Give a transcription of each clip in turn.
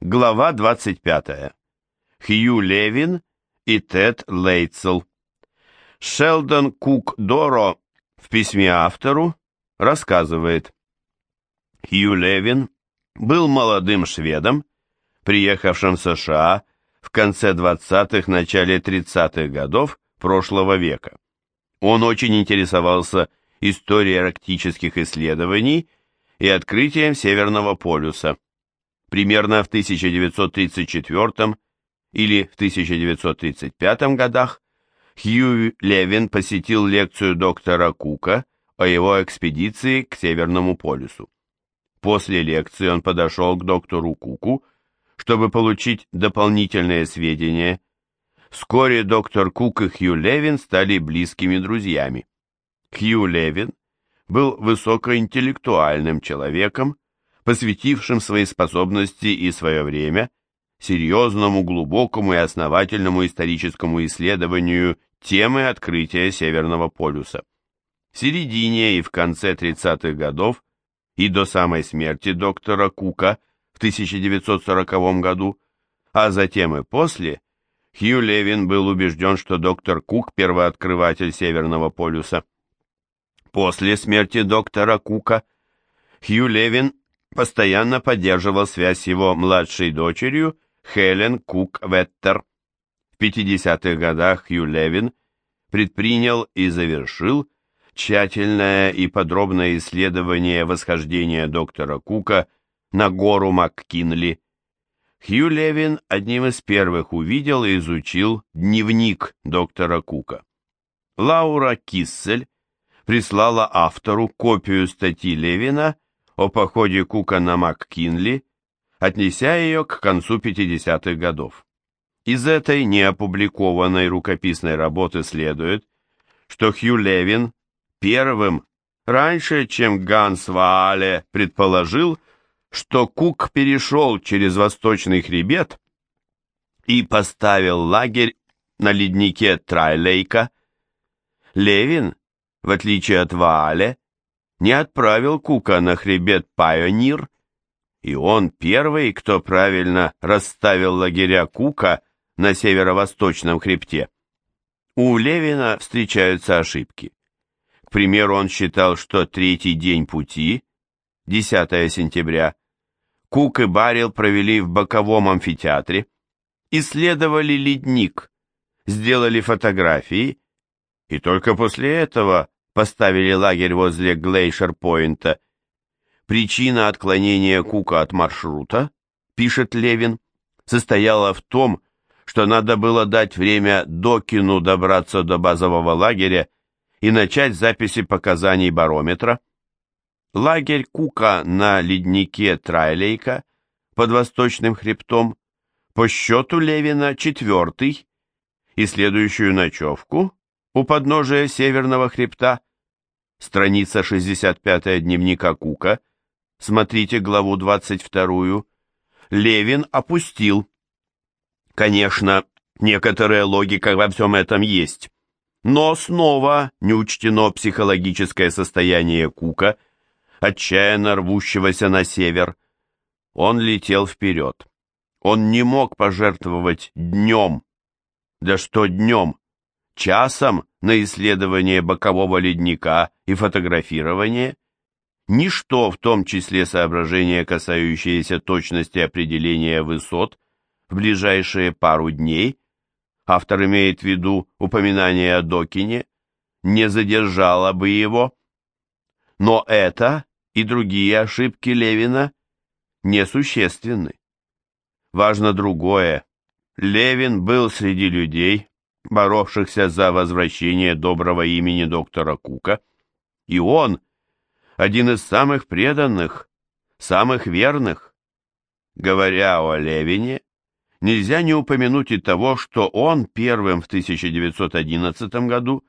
Глава 25. Хью Левин и Тед Лейтсел. Шелдон Кук Доро в письме автору рассказывает. Хью Левин был молодым шведом, приехавшим в США в конце 20-х, начале 30-х годов прошлого века. Он очень интересовался историей арктических исследований и открытием Северного полюса. Примерно в 1934 или в 1935 годах Хью Левин посетил лекцию доктора Кука о его экспедиции к Северному полюсу. После лекции он подошел к доктору Куку, чтобы получить дополнительные сведения. Вскоре доктор Кук и Хью Левин стали близкими друзьями. Хью Левин был высокоинтеллектуальным человеком, посвятившим свои способности и свое время серьезному, глубокому и основательному историческому исследованию темы открытия Северного полюса. В середине и в конце 30-х годов и до самой смерти доктора Кука в 1940 году, а затем и после, Хью Левин был убежден, что доктор Кук – первооткрыватель Северного полюса. После смерти доктора Кука Хью Левин постоянно поддерживал связь с его младшей дочерью Хелен Кук-Веттер. В 50-х годах Хью Левин предпринял и завершил тщательное и подробное исследование восхождения доктора Кука на гору МакКинли. Хью Левин одним из первых увидел и изучил дневник доктора Кука. Лаура Киссель прислала автору копию статьи Левина о походе Кука на МакКинли, отнеся ее к концу 50-х годов. Из этой неопубликованной рукописной работы следует, что Хью Левин первым, раньше, чем Ганс Ваале предположил, что Кук перешел через восточный хребет и поставил лагерь на леднике Трайлейка. Левин, в отличие от Ваале, не отправил Кука на хребет Пайонир, и он первый, кто правильно расставил лагеря Кука на северо-восточном хребте. У Левина встречаются ошибки. К примеру, он считал, что третий день пути, 10 сентября, Кук и Барил провели в боковом амфитеатре, исследовали ледник, сделали фотографии, и только после этого поставили лагерь возле Глейшер-Пойнта. Причина отклонения Кука от маршрута, пишет Левин, состояла в том, что надо было дать время Докину добраться до базового лагеря и начать записи показаний барометра. Лагерь Кука на леднике Трайлейка под восточным хребтом по счету Левина четвертый, и следующую ночевку у подножия северного хребта, страница 65 дневника Кука, смотрите главу 22, Левин опустил. Конечно, некоторая логика во всем этом есть. Но снова не учтено психологическое состояние Кука, отчаянно рвущегося на север. Он летел вперед. Он не мог пожертвовать днем. Да что днем? Часом на исследование бокового ледника и фотографирование. Ничто, в том числе соображения, касающиеся точности определения высот, в ближайшие пару дней, автор имеет в виду упоминание о Докине, не задержало бы его. Но это и другие ошибки Левина несущественны. Важно другое. Левин был среди людей, боровшихся за возвращение доброго имени доктора Кука, и он один из самых преданных, самых верных. Говоря о Левине, нельзя не упомянуть и того, что он первым в 1911 году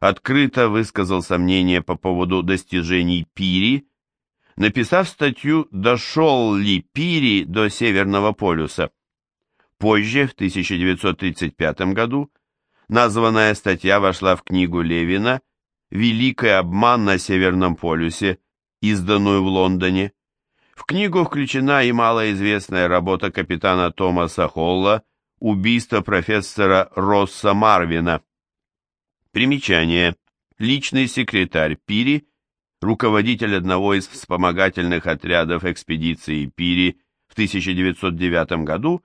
открыто высказал сомнения по поводу достижений Пири, написав статью «Дошел ли Пири до Северного полюса?». Позже, в 1935 году, названная статья вошла в книгу Левина «Великий обман на Северном полюсе», изданную в Лондоне. В книгу включена и малоизвестная работа капитана Томаса Холла «Убийство профессора Росса Марвина». Примечание. Личный секретарь Пири, руководитель одного из вспомогательных отрядов экспедиции Пири в 1909 году,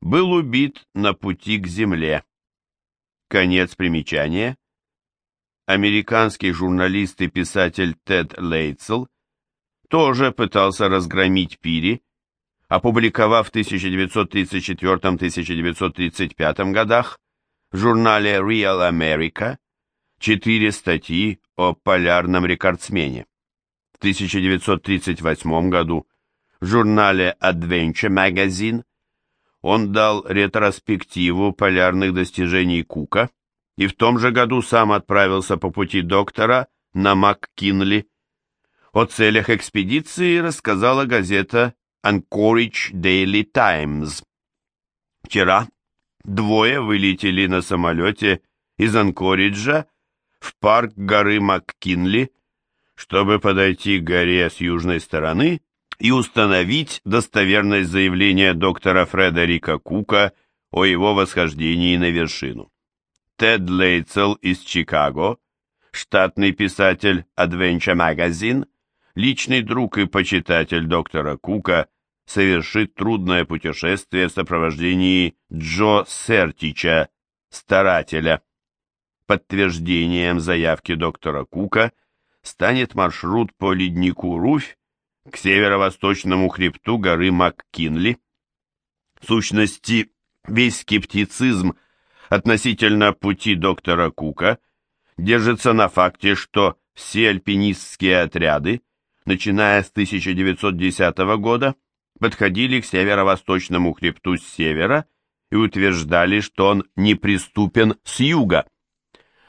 был убит на пути к Земле. Конец примечания. Американский журналист и писатель Тед Лейтсел тоже пытался разгромить Пири, опубликовав в 1934-1935 годах в журнале Real America четыре статьи о полярном рекордсмене. В 1938 году в журнале Adventure Magazine он дал ретроспективу полярных достижений Кука и в том же году сам отправился по пути доктора на МакКинли. О целях экспедиции рассказала газета Anchorage Daily Times. Вчера двое вылетели на самолете из Анкориджа в парк горы МакКинли, чтобы подойти к горе с южной стороны и установить достоверность заявления доктора Фредерика Кука о его восхождении на вершину. Тед Лейтсел из Чикаго, штатный писатель Adventure Magazine, личный друг и почитатель доктора Кука, совершит трудное путешествие в сопровождении Джо Сертича, старателя. Подтверждением заявки доктора Кука станет маршрут по леднику Руфь к северо-восточному хребту горы МакКинли. В сущности, весь скептицизм относительно пути доктора Кука держится на факте, что все альпинистские отряды, начиная с 1910 года, подходили к северо-восточному хребту с севера и утверждали, что он неприступен с юга.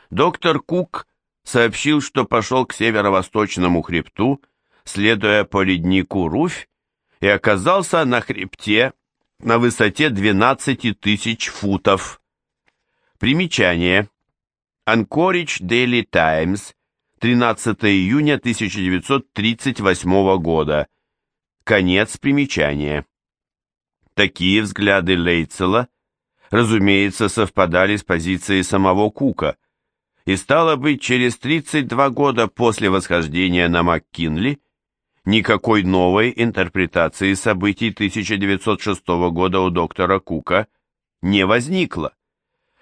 Доктор Кук сообщил, что пошел к северо-восточному хребту следуя по леднику Руфь, и оказался на хребте на высоте 12 тысяч футов. Примечание. Анкоридж Daily Times, 13 июня 1938 года. Конец примечания. Такие взгляды Лейцела, разумеется, совпадали с позицией самого Кука, и стало быть, через 32 года после восхождения на МакКинли Никакой новой интерпретации событий 1906 года у доктора Кука не возникло.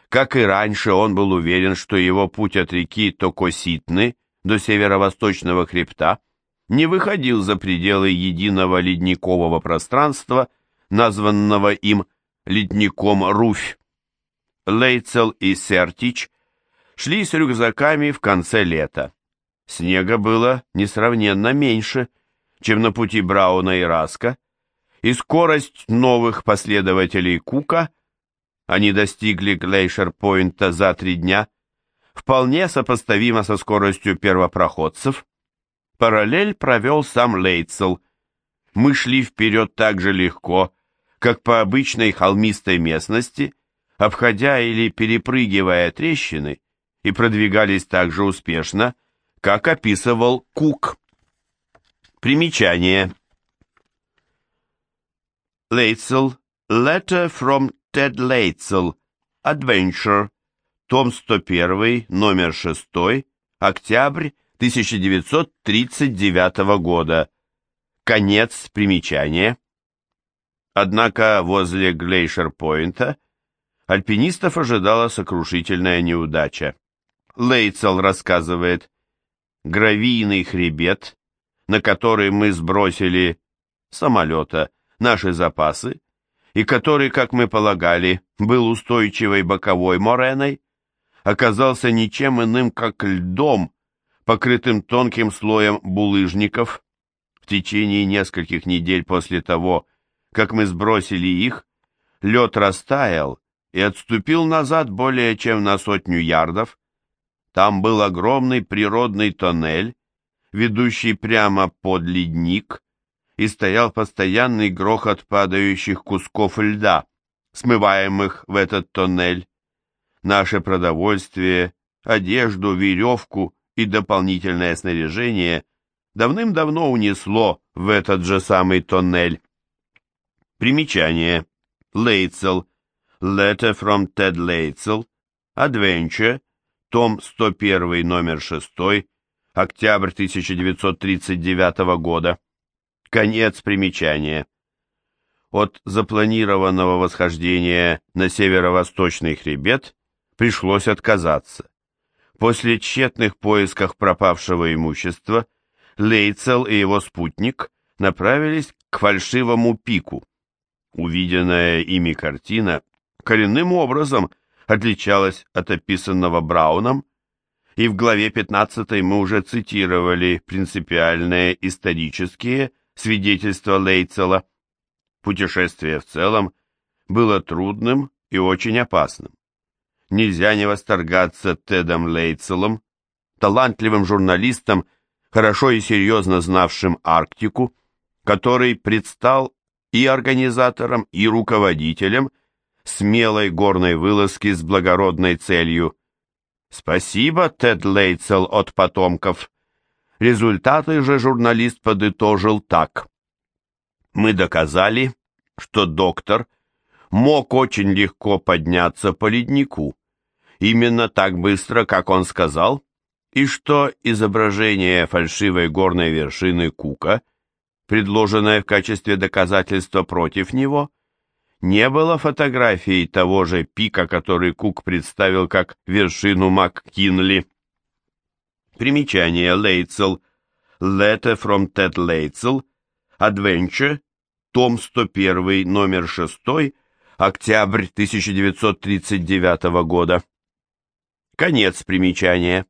Как и раньше, он был уверен, что его путь от реки Токоситны до северо-восточного хребта не выходил за пределы единого ледникового пространства, названного им ледником Руфь. Лейцел и Сертич шли с рюкзаками в конце лета. Снега было несравненно меньше – чем на пути Брауна и Раска, и скорость новых последователей Кука, они достигли Глейшер-Пойнта за три дня, вполне сопоставима со скоростью первопроходцев. Параллель провел сам Лейтсел. Мы шли вперед так же легко, как по обычной холмистой местности, обходя или перепрыгивая трещины, и продвигались так же успешно, как описывал Кук. Примечание. Лейтсел. Letter from Ted Лейтсел. Adventure. Том 101, номер 6, октябрь 1939 года. Конец примечания. Однако возле Глейшер-Пойнта альпинистов ожидала сокрушительная неудача. Лейтсел рассказывает, гравийный хребет на который мы сбросили самолета наши запасы, и который, как мы полагали, был устойчивой боковой мореной, оказался ничем иным, как льдом, покрытым тонким слоем булыжников. В течение нескольких недель после того, как мы сбросили их, лед растаял и отступил назад более чем на сотню ярдов. Там был огромный природный тоннель, ведущий прямо под ледник, и стоял постоянный грохот падающих кусков льда, смываемых в этот тоннель. Наше продовольствие, одежду, веревку и дополнительное снаряжение давным-давно унесло в этот же самый тоннель. Примечание. Лейтсел. Letter from Ted Лейтсел. Adventure. Том 101, номер 6. Октябрь 1939 года. Конец примечания. От запланированного восхождения на северо-восточный хребет пришлось отказаться. После тщетных поисков пропавшего имущества Лейцел и его спутник направились к фальшивому пику. Увиденная ими картина коренным образом отличалась от описанного Брауном, и в главе 15 мы уже цитировали принципиальные исторические свидетельства Лейцела. Путешествие в целом было трудным и очень опасным нельзя не восторгаться Тедом Лейтселом, талантливым журналистом, хорошо и серьезно знавшим Арктику, который предстал и организатором, и руководителем смелой горной вылазки с благородной целью. Спасибо, Тед Лейтсел от потомков. Результаты же журналист подытожил так. Мы доказали, что доктор мог очень легко подняться по леднику, именно так быстро, как он сказал, и что изображение фальшивой горной вершины Кука, предложенное в качестве доказательства против него, не было фотографией того же пика, который Кук представил как вершину МакКинли. Примечание Лейтсел. Letter from Ted Лейтсел. Adventure. Том 101, номер 6. Октябрь 1939 года. Конец примечания.